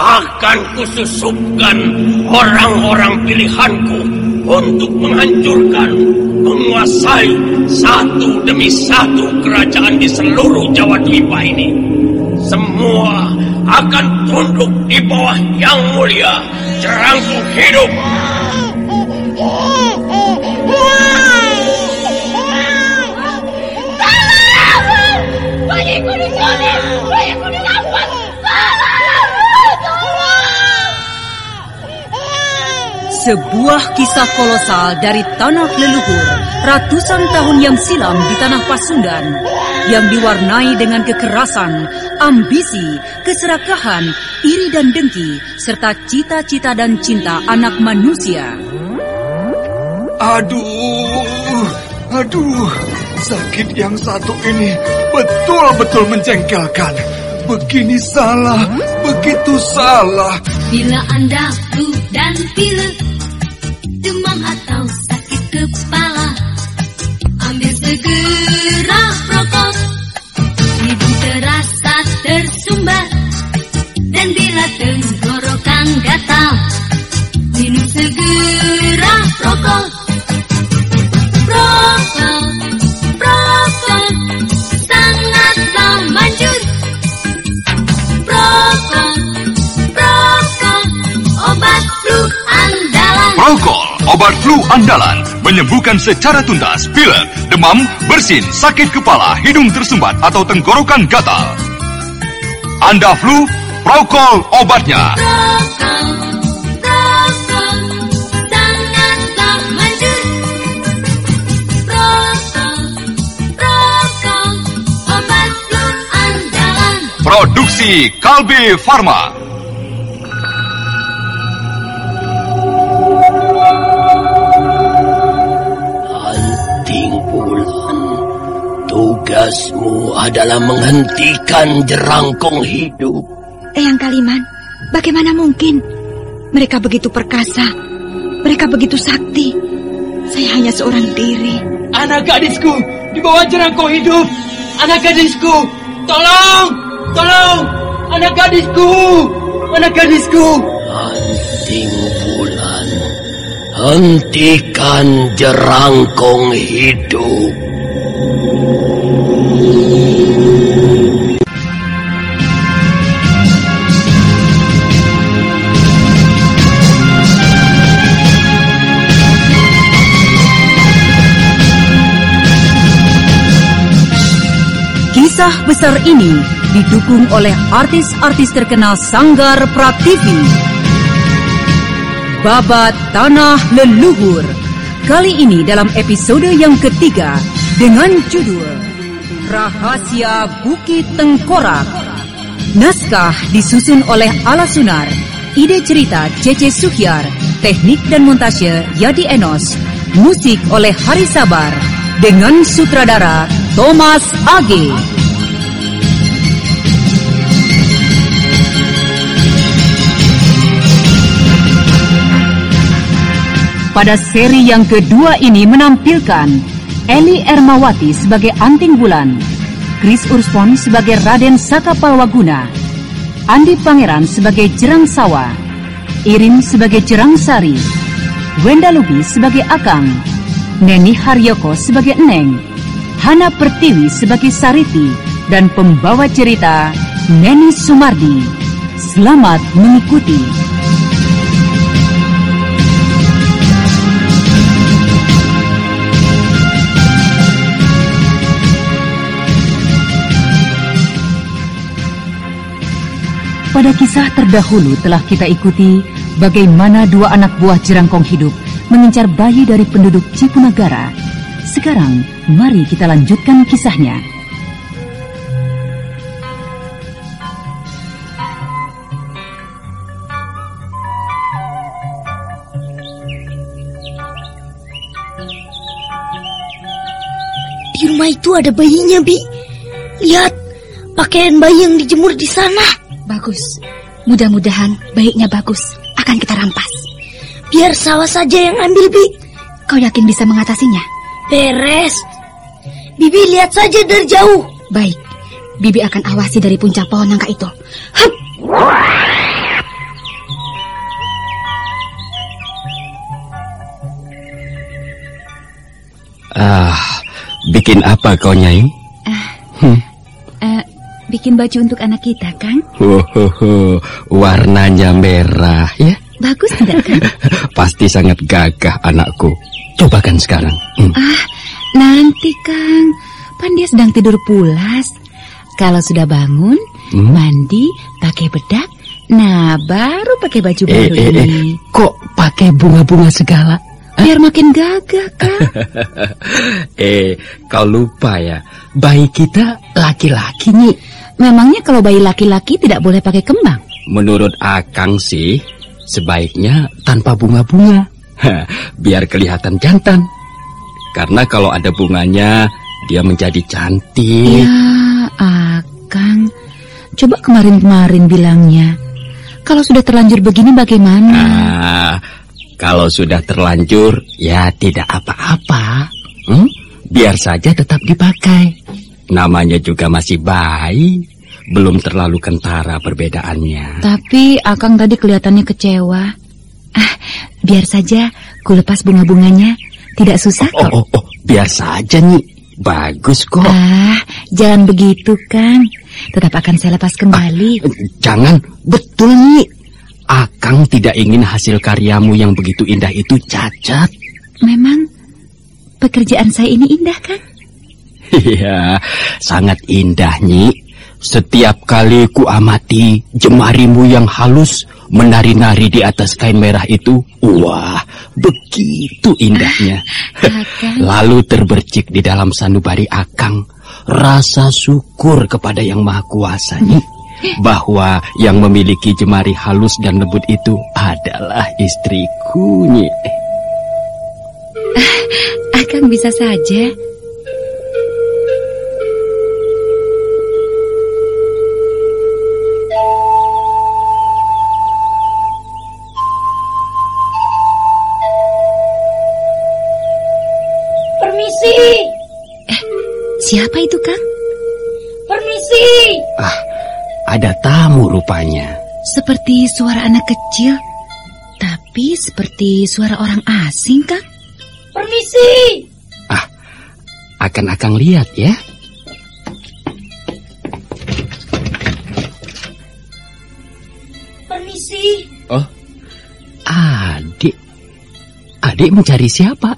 Akan kususupkan orang-orang pilihanku untuk menghancurkan, menguasai satu demi satu kerajaan di seluruh Jawa Dwipa ini. Semua akan tunduk di bawah yang mulia, jerangkung hidup. Sebuah kisah kolosal dari tanah leluhur ratusan tahun yang silam di tanah Pasundan yang diwarnai dengan kekerasan, ambisi, keserakahan, iri dan dengki serta cita-cita dan cinta anak manusia. Aduh, aduh, sakit yang satu ini betul-betul menjengkelkan. Begini salah, begitu salah. Bila Anda dan pilek, tenggorokan gatal, minum segera prokol. Prokol, prokol, sangatlah manjur. Prokol, prokol, obat flu andalan. Prokol, obat flu andalan, menyembuhkan secara tuntas pilek, demam, bersin, sakit kepala, hidung tersumbat atau tenggorokan gatal. Anda flu, Prokol obatnya. Produksi Kalbe Farma. Anting bulan, tugasmu adalah menghentikan jerangkong hidup. Eyang Kaliman, bagaimana mungkin? Mereka begitu perkasa, mereka begitu sakti. Saya hanya seorang diri. Anak gadisku di bawah jerangkong hidup. Anak gadisku, tolong, tolong, anak gadisku, anak gadisku. Anting bulan, hentikan jerangkong hidup. Kisah besar ini didukung oleh artis-artis terkenal Sanggar Prativi. Babat Tanah Leluhur. Kali ini dalam episode yang ketiga dengan judul Rahasia Bukit Tengkorak. Naskah disusun oleh Ala Sunar. Ide cerita Cece Suhyar. Teknik dan montase Yadi Enos. Musik oleh Hari Sabar. Dengan sutradara Thomas Age. Pada seri yang kedua ini menampilkan Eli Ermawati sebagai Anting Bulan, Chris Urspon sebagai Raden Sakapalwaguna, Andi Pangeran sebagai Jerang Sawa, Irin sebagai Jerang Sari, Wenda Lubis sebagai Akang, Neni Haryoko sebagai Eneng, Hana Pertiwi sebagai Sariti, dan pembawa cerita Neni Sumardi. Selamat mengikuti. Pada kisah terdahulu telah kita ikuti bagaimana dua anak buah jerangkong hidup mengincar bayi dari penduduk Cipunagara Sekarang, mari kita lanjutkan kisahnya. Di rumah itu ada bayinya, Bi. Lihat, pakaian bayi yang dijemur di sana. Bagus. Mudah-mudahan baiknya bagus. Akan kita rampas. Biar sawah saja yang ambil, Bi. Kau yakin bisa mengatasinya? Beres. Bibi lihat saja dari jauh. Baik. Bibi akan awasi dari puncak pohon nangka itu. Hup. Ah, bikin apa kau Nyai? Eh, bikin baju untuk anak kita, Kang. Hohoho, warnanya merah ya. Bagus tidak, Kang? Pasti sangat gagah anakku. Cobakan sekarang. Hmm. Ah, nanti, Kang. Pan dia sedang tidur pulas. Kalau sudah bangun, Hmm? mandi, pakai bedak, nah baru pakai baju Eh, baru eh, eh, ini. kok pakai bunga-bunga segala? Biar makin gagah, Kang. eh, kau lupa ya, bayi kita laki-laki nih. Memangnya kalau bayi laki-laki tidak boleh pakai kembang? Menurut Akang sih, sebaiknya tanpa bunga-bunga. Biar kelihatan jantan. Karena kalau ada bunganya, dia menjadi cantik. Ya, Akang. Coba kemarin-kemarin bilangnya. Kalau sudah terlanjur begini bagaimana? Ah, kalau sudah terlanjur, ya tidak apa-apa. Hmm? Biar saja tetap dipakai. Namanya juga masih bayi. Belum terlalu kentara perbedaannya. Tapi Akang tadi kelihatannya kecewa. Ah, biar saja ku lepas bunga-bunganya. Tidak susah Oh, kok. oh, oh, biar saja nih. Bagus kok. Ah, jangan begitu, Kang. Tetap akan saya lepas kembali. Jangan, betul nih. Akang tidak ingin hasil karyamu yang begitu indah itu cacat. Memang pekerjaan saya ini indah, Kang? Iya, sangat indah, Nyi. Setiap kali ku amati jemarimu yang halus menari-nari di atas kain merah itu, wah, begitu indahnya. Akang. Lalu terbercik di dalam sanubari Akang rasa syukur kepada Yang Maha Kuasa, Nyi, bahwa yang memiliki jemari halus dan lembut itu adalah istriku, Nyi. Akang bisa saja. Siapa itu, Kang? Permisi. Ah, ada tamu rupanya. Seperti suara anak kecil, tapi seperti suara orang asing, Kang. Permisi. Akan Akang lihat ya. Permisi. Oh, adik. Adik mencari siapa?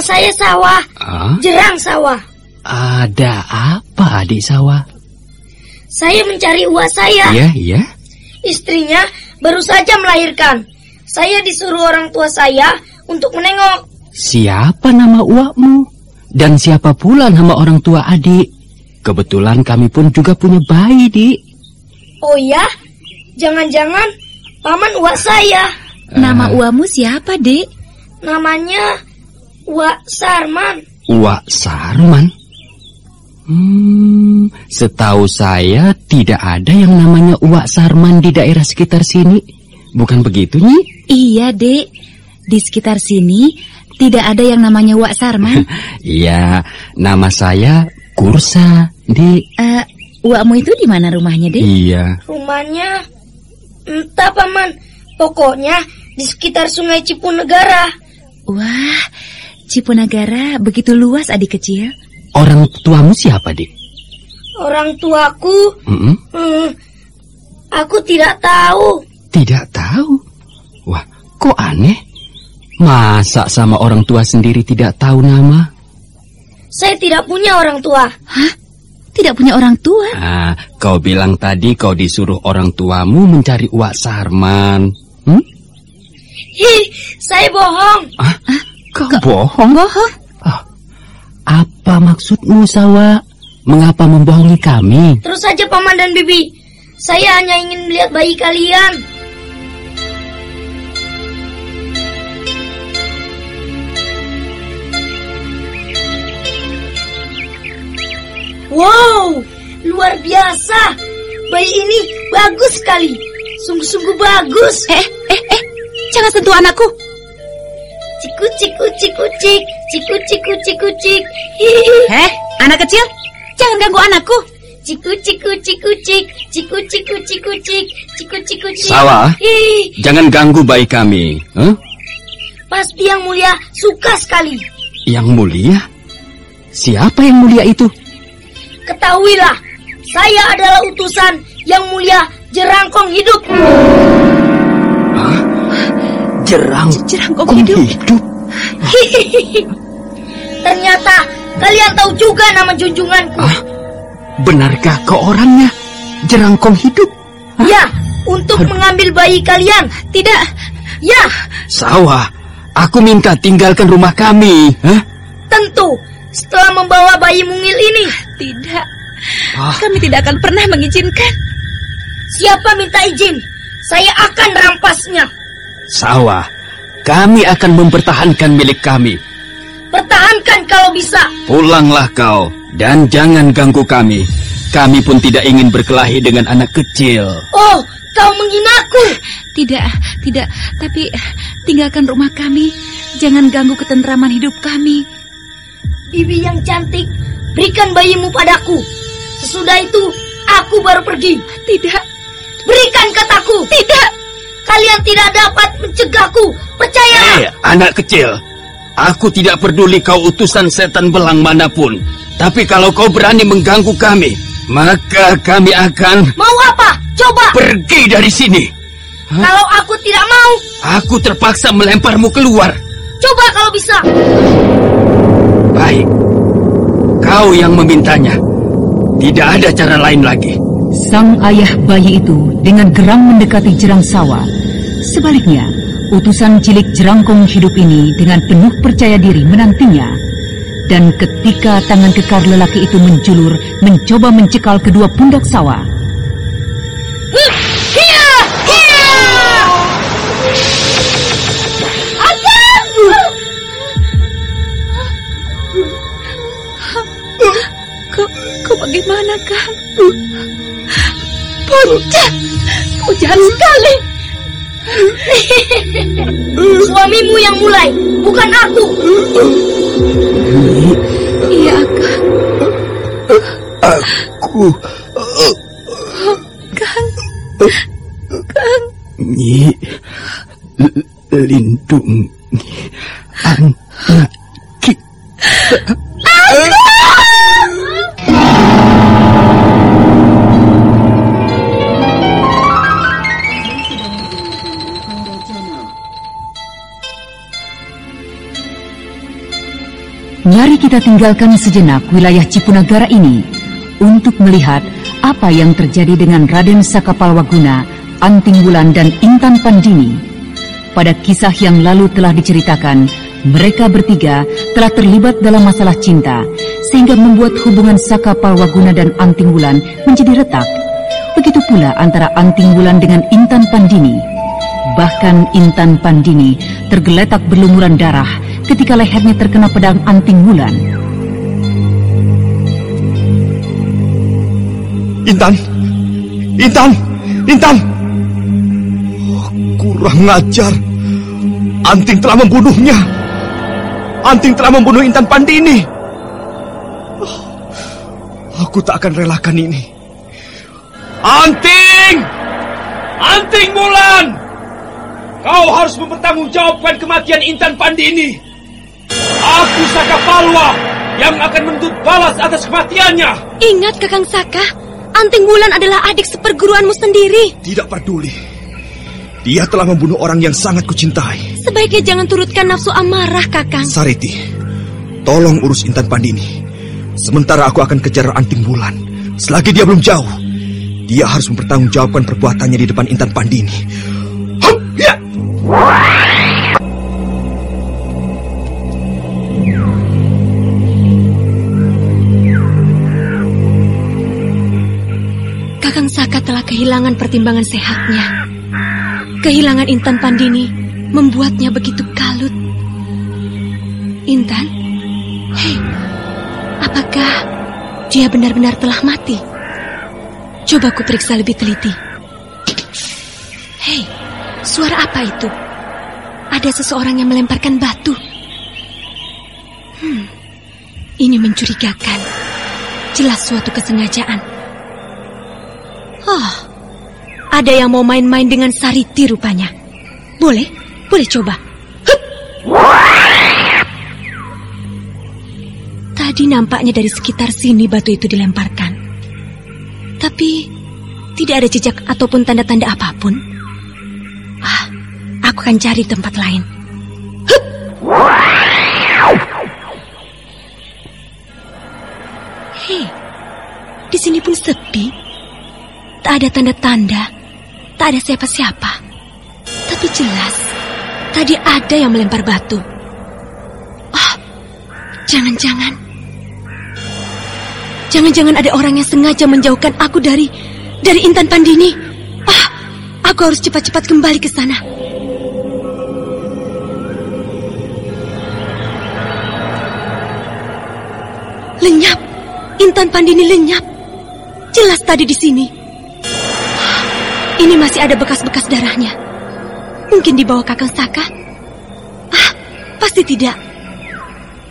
Saya Sawah. Ah, Jerang Sawah. ada apa adik sawah? Saya mencari uak saya. Iya, iya. Istrinya baru saja melahirkan. Saya disuruh orang tua saya untuk menengok. Siapa nama uakmu? Dan siapa pula nama orang tua adik? Kebetulan kami pun juga punya bayi, Dik. Oh ya? Jangan-jangan paman uak saya. Nama uamu siapa, Dek? Namanya Uak Sarman. Uak Sarman. Hmm, setahu saya tidak ada yang namanya Uak Sarman di daerah sekitar sini. Bukan begitu, Nyi? Iya, Dek. Di sekitar sini tidak ada yang namanya Wak Sarman. Iya, nama saya Kursa, Dik. Eh, Wakmu itu di mana rumahnya, Dek? Iya. Rumahnya entah paman. Pokoknya di sekitar Sungai Cipunegara. Wah, Cipunagara begitu luas adik kecil. Orang tuamu siapa, Dik? Orang tuaku, Mm-mm. hmm, aku tidak tahu. Tidak tahu. Wah, kok aneh? Masa sama orang tua sendiri tidak tahu nama? Saya tidak punya orang tua. Hah? Tidak punya orang tua? Ah, kau bilang tadi kau disuruh orang tuamu mencari Uak Sarman. Hmm? Hi, saya bohong. Ah, Kau bohong? Bohong? Apa maksudmu, Sawa? Mengapa membohongi kami? Terus saja Paman dan Bibi. Saya hanya ingin melihat bayi kalian. Wow, luar biasa. Bayi ini bagus sekali. Sungguh-sungguh bagus. Eh, eh, eh, jangan sentuh anakku. Ciku ciku ciku cik, ciku ciku ciku cik. Hihihi. Eh, anak kecil, jangan ganggu anakku. Ciku ciku ciku cik, ciku ciku ciku cik, ciku ciku cik. Sawa. Hihihi. Jangan ganggu bayi kami. Huh? Pasti yang mulia suka sekali. Yang mulia? Siapa yang mulia itu? Ketahuilah, saya adalah utusan yang mulia jerangkong hidup. Jerang Jerangkong kong hidup. hidup. Ternyata kalian tahu juga nama junjunganku. Ah, benarkah kau orangnya? Jerangkong hidup? Ya, untuk mengambil bayi kalian. Tidak, Ya, Sawah, aku minta tinggalkan rumah kami. Hah? tentu. Setelah membawa bayi mungil ini, tidak. Ah. Kami tidak akan pernah mengizinkan. siapa minta izin? Saya akan rampasnya. Sawah, kami akan mempertahankan milik kami. Pertahankan kalau bisa. Pulanglah kau dan jangan ganggu kami. Kami pun tidak ingin berkelahi dengan anak kecil. Oh, kau menghinaku. Tidak, tidak. Tapi tinggalkan rumah kami. Jangan ganggu ketentraman hidup kami. Bibi yang cantik, berikan bayimu padaku. Sesudah itu, aku baru pergi. Tidak, Berikan kataku. tidak. Kalian tidak dapat mencegahku. Percayalah. Eh, anak kecil. Aku tidak peduli kau utusan setan belang mana pun. Tapi kalau kau berani mengganggu kami, maka kami akan Mau apa? Coba. pergi dari sini. Kalau aku tidak mau, Aku terpaksa melemparmu keluar. coba kalau bisa. Baik. Kau yang memintanya. Tidak ada cara lain lagi. Sang ayah bayi itu dengan geram mendekati jerang sawah. Sebaliknya, utusan cilik jerangkong hidup ini dengan penuh percaya diri menantinya. Dan ketika tangan kekar lelaki itu menjulur mencoba mencekal kedua pundak sawah! Kau, kau bagaimana? Bocah! Kau sekali! Suamimu yang mulai, bukan aku. Iya, Kang. Aku Kang. Nyi l- lindungi anak kita tinggalkan sejenak wilayah Cipunagara ini untuk melihat apa yang terjadi dengan Raden Sakapalwaguna, Anting Wulan dan Intan Pandini. Pada kisah yang lalu telah diceritakan, mereka bertiga telah terlibat dalam masalah cinta sehingga membuat hubungan Sakapalwaguna dan Anting Wulan menjadi retak. Begitu pula antara Anting Wulan dengan Intan Pandini. Bahkan Intan Pandini tergeletak berlumuran darah ketika lehernya terkena pedang Anting Wulan. Intan, Intan, Intan. Oh, kurang ajar. Anting telah membunuhnya. Anting telah membunuh Intan Pandini. Oh, aku tak akan relakan ini. Anting! Anting Mulan! Kau harus mempertanggungjawabkan kematian Intan Pandini. Aku Saka Palwa yang akan menuntut balas atas kematiannya. Ingat Kakang Saka, Anting Wulan adalah adik seperguruanmu sendiri. Tidak peduli. Dia telah membunuh orang yang sangat kucintai. Sebaiknya jangan turutkan nafsu amarah, Kakang. Sariti, tolong urus Intan Pandini. Sementara aku akan kejar Anting Bulan. Selagi dia belum jauh, dia harus mempertanggungjawabkan perbuatannya di depan Intan Pandini. Hup, ya. Kehilangan pertimbangan sehatnya. Kehilangan Intan Pandini membuatnya begitu kalut. Intan? Hei, apakah dia benar-benar telah mati? Coba ku periksa lebih teliti. Hei, suara apa itu? Ada seseorang yang melemparkan batu. Hmm, ini mencurigakan. Jelas suatu kesengajaan. Oh, ada yang mau main-main dengan Sariti rupanya. Boleh, boleh coba. Tadi nampaknya dari sekitar sini batu itu dilemparkan. Tapi tidak ada jejak ataupun tanda-tanda apa pun. Ah, aku akan cari tempat lain. Hei, di sini pun sepi. Tak ada tanda-tanda, tak ada siapa-siapa. Tapi jelas, tadi ada yang melempar batu. Ah, jangan-jangan. Jangan-jangan ada orang yang sengaja menjauhkan aku dari dari Intan Pandini. Ah, aku harus cepat-cepat kembali ke sana. Lenyap. Intan Pandini lenyap. Jelas tadi di sini. Ini masih ada bekas-bekas darahnya. Mungkin di bawah Kakang Saka. Ah, pasti tidak.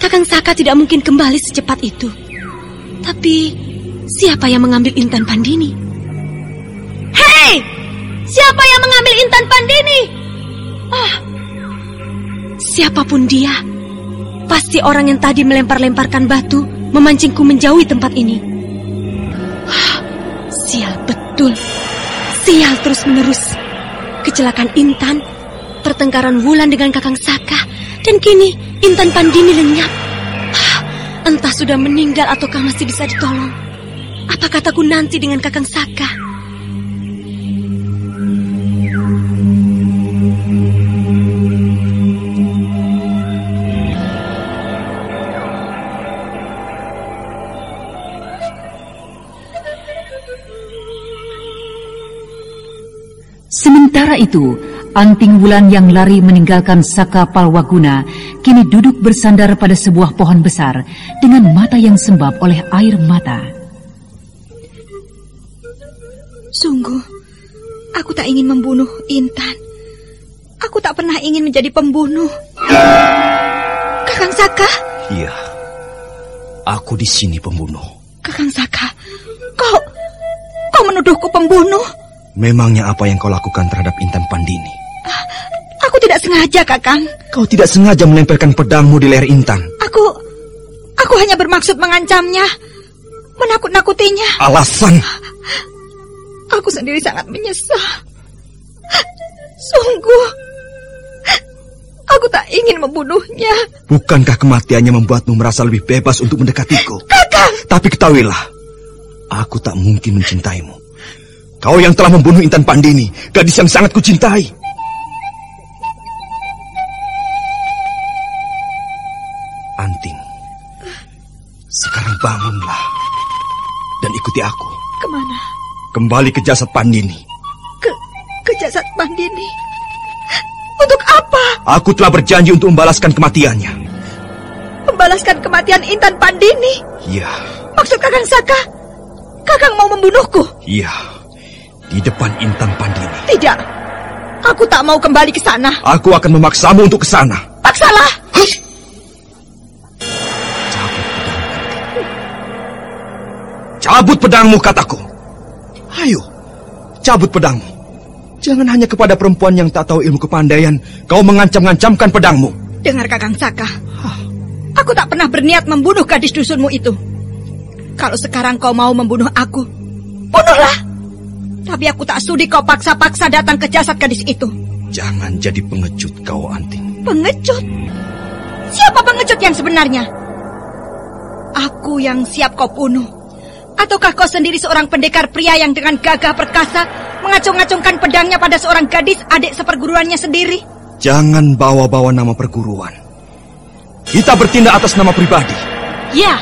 Kakang Saka tidak mungkin kembali secepat itu. Tapi siapa yang mengambil Intan Pandini? Hei! Siapa yang mengambil Intan Pandini? Ah, siapa pun dia, pasti orang yang tadi melempar-lemparkan batu memancingku menjauhi tempat ini. Ah, sial betul. Sial terus-menerus. Kecelakaan Intan, pertengkaran Wulan dengan Kakang Saka, dan kini Intan Pandini lenyap. Ah, entah sudah meninggal ataukah masih bisa ditolong. Apa kataku nanti dengan Kakang Saka? Sementara itu, Anting Wulan yang lari meninggalkan Saka Palwaguna kini duduk bersandar pada sebuah pohon besar dengan mata yang sembab oleh air mata. Sungguh, aku tak ingin membunuh Intan. Aku tak pernah ingin menjadi pembunuh. Kakang Saka, Iya. Aku di sini pembunuh. Kakang Saka, kau, kau menuduhku pembunuh. Memangnya apa yang kau lakukan terhadap Intan Pandini? Aku tidak sengaja, Kakang. Kau tidak sengaja melemparkan pedangmu di leher Intan. Aku, aku hanya bermaksud mengancamnya, menakut-nakutinya. Alasan? Aku sendiri sangat menyesal. Sungguh, aku tak ingin membunuhnya. Bukankah kematiannya membuatmu merasa lebih bebas untuk mendekatiku? Kakang, Tapi ketahuilah, aku tak mungkin mencintaimu. Kau yang telah membunuh Intan Pandini, gadis yang sangat kucintai. Anting, sekarang bangunlah dan ikuti aku. ke mana? Kembali ke jasad Pandini. Ke, ke jasad Pandini. Untuk apa? Aku telah berjanji untuk membalaskan kematiannya. Membalaskan kematian Intan Pandini. Iya, Maksud Kakang Saka, Kakang mau membunuhku? iya. Di depan Intan Pandini. Tidak. Aku tak mau kembali ke sana. Aku akan memaksamu untuk ke sana. Paksalah. Cabut pedangmu, kataku. Ayo, cabut pedangmu. Jangan hanya kepada perempuan yang tak tahu ilmu kepandaian, kau mengancam-ngancamkan pedangmu. Dengar Kakang Saka. Aku tak pernah berniat membunuh gadis dusunmu itu. Kalau sekarang kau mau membunuh aku, bunuhlah. Tapi aku tak sudi kau paksa-paksa datang ke jasad gadis itu. Jangan jadi pengecut kau, Anting. Pengecut? Siapa pengecut yang sebenarnya? Aku yang siap kau bunuh. Ataukah kau sendiri seorang pendekar pria yang dengan gagah perkasa mengacung-acungkan pedangnya pada seorang gadis adik seperguruannya sendiri? Jangan bawa-bawa nama perguruan. Kita bertindak atas nama pribadi. Ya,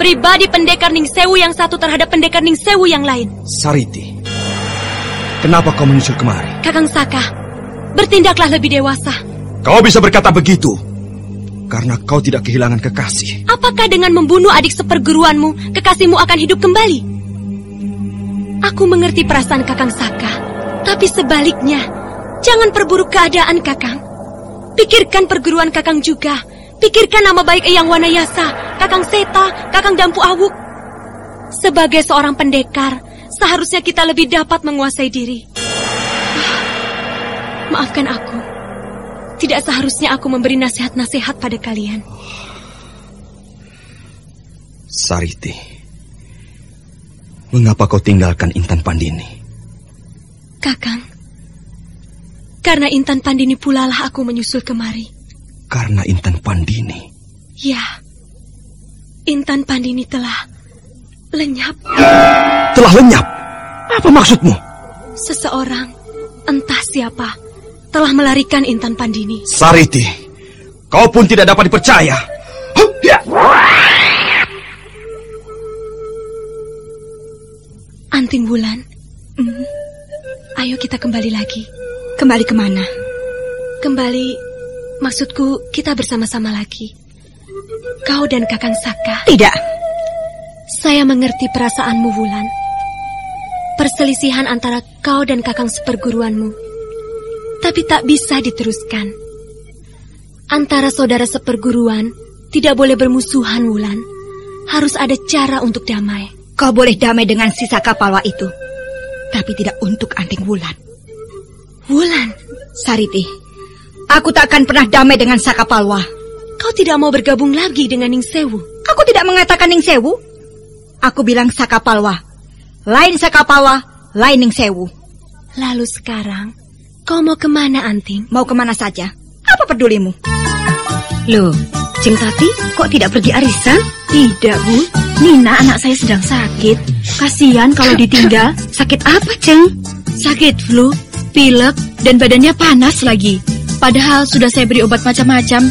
pribadi pendekar Ning Sewu yang satu terhadap pendekar Ning Sewu yang lain. Sariti, Kenapa kau menyusul kemari? Kakang Saka, bertindaklah lebih dewasa. Kau bisa berkata begitu karena kau tidak kehilangan kekasih. Apakah dengan membunuh adik seperguruanmu, kekasihmu akan hidup kembali? Aku mengerti perasaan Kakang Saka, tapi sebaliknya, jangan perburuk keadaan Kakang. Pikirkan perguruan Kakang juga. Pikirkan nama baik Eyang Wanayasa, Kakang Seta, Kakang Dampu Awuk. Sebagai seorang pendekar, seharusnya kita lebih dapat menguasai diri. Maafkan aku. Tidak seharusnya aku memberi nasihat-nasihat pada kalian. Sariti, mengapa kau tinggalkan Intan Pandini? Kakang, karena Intan Pandini pula lah aku menyusul kemari. Karena Intan Pandini. Ya, Intan Pandini telah lenyap. Telah lenyap? Apa maksudmu? Seseorang, entah siapa, telah melarikan Intan Pandini. Sariti, kau pun tidak dapat dipercaya. Hup, ya. Anting Bulan, hmm, ayo kita kembali lagi. Kembali ke mana? Kembali, maksudku kita bersama-sama lagi. Kau dan Kakang Saka. Tidak. Saya mengerti perasaanmu, Wulan. Perselisihan antara kau dan Kakang seperguruanmu. Tapi tak bisa diteruskan. Antara saudara seperguruan tidak boleh bermusuhan, Wulan. Harus ada cara untuk damai. Kau boleh damai dengan sisa kapalwa itu. Tapi tidak untuk anting bulan. Wulan, Sariti, aku tak akan pernah damai dengan Sakapalwa. kau tidak mau bergabung lagi dengan Ning Sewu. Aku tidak mengatakan Ning Sewu. Aku bilang Sakapalwa. Lain Sakapalwa, lain Ning Sewu. Lalu sekarang, kau mau ke mana, Anting? Mau ke mana saja. Apa pedulimu? Loh, Jeng Tati kok tidak pergi arisan? Tidak, Bu. Nina anak saya sedang sakit. Kasihan kalau ditinggal. Sakit apa, Jeng? Sakit flu, pilek, dan badannya panas lagi. Padahal sudah saya beri obat macam-macam,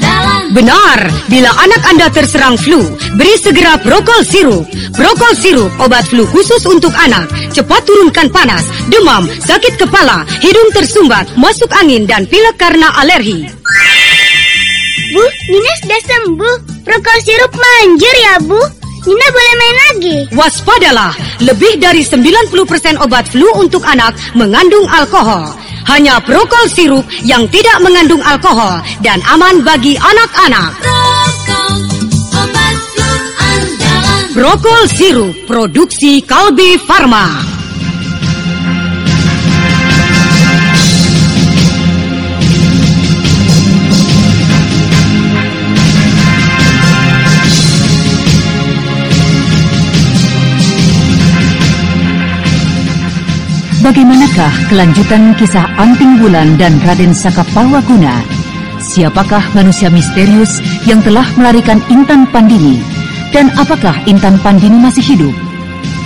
Benar, bila anak Anda terserang flu, beri segera Prokol sirup. Prokol sirup obat flu khusus untuk anak. Cepat turunkan panas, demam, sakit kepala, hidung tersumbat, masuk angin dan pilek karena alergi. Bu, Nina sudah sembuh. Prokol sirup manjur ya, Bu. Nina boleh main lagi. Waspadalah, lebih dari 90% obat flu untuk anak mengandung alkohol. Hanya Prokol sirup yang tidak mengandung alkohol dan aman bagi anak-anak. Prokol, obat flu andalan. Prokol sirup produksi Kalbi Farma. Bagaimanakah kelanjutan kisah Anting Bulan dan Raden Sakapalwaguna? Siapakah manusia misterius yang telah melarikan Intan Pandini? Dan apakah Intan Pandini masih hidup?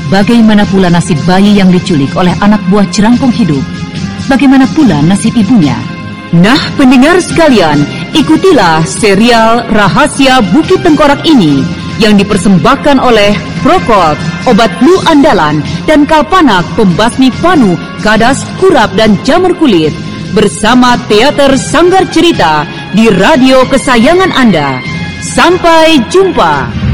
Bagaimana pula nasib bayi yang diculik oleh anak buah jerangkong hidup? Bagaimana pula nasib ibunya? Nah, pendengar sekalian, ikutilah serial Rahasia Bukit Tengkorak ini yang dipersembahkan oleh Prokot, obat flu andalan, dan Kalpanak pembasmi panu, kadas, kurap, dan jamur kulit. Bersama Teater Sanggar Cerita di radio kesayangan Anda. Sampai jumpa.